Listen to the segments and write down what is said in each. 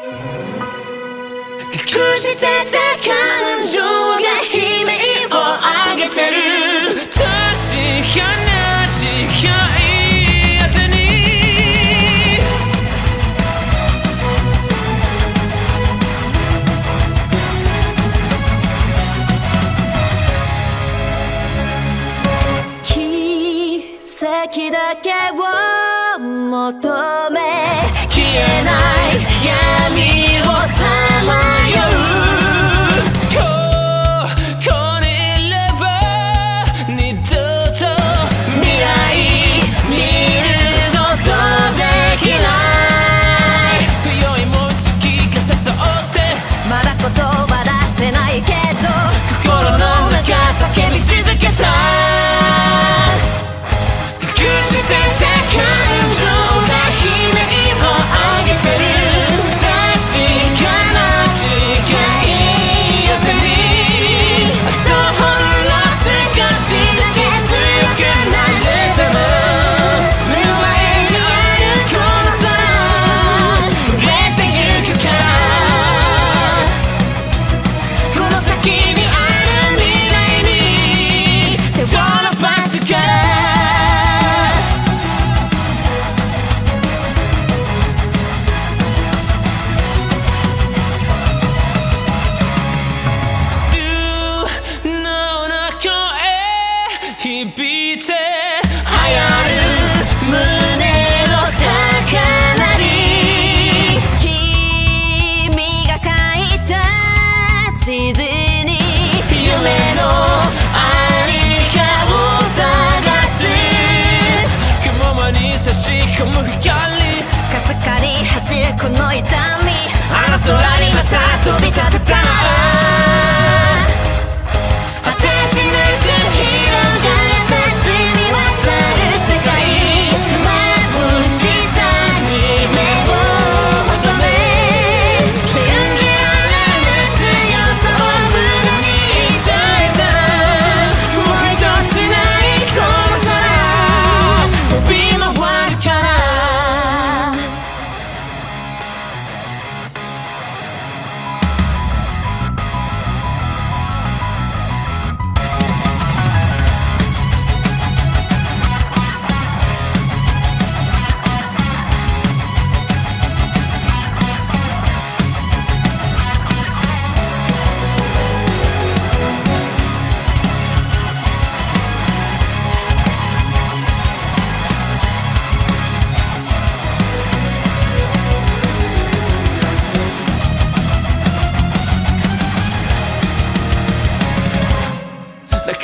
隠してた感情が悲鳴を上げてる確かな時間跡だけを求め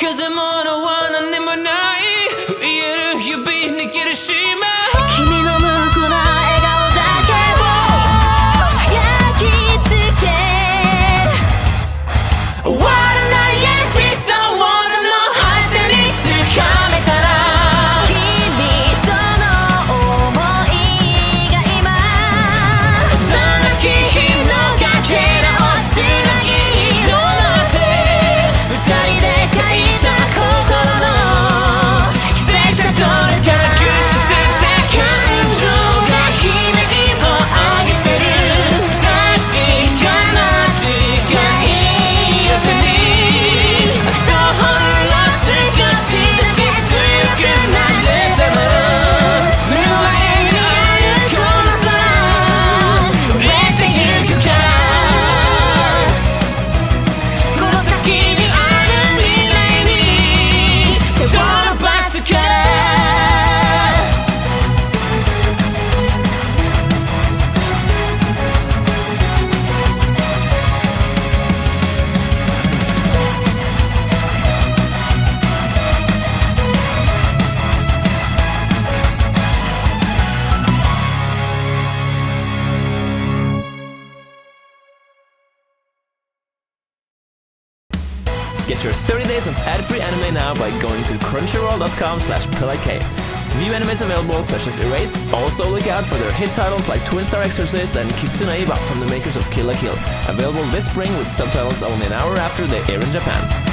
Cause I'm on a one and in my night. Get your 30 days of ad-free anime now by going to crunchyroll.com slash pillike. New animes available such as Erased. Also look out for their hit titles like Twin Star Exorcist and Kitsune Iba from the makers of Kill la Kill. Available this spring with subtitles only an hour after they air in Japan.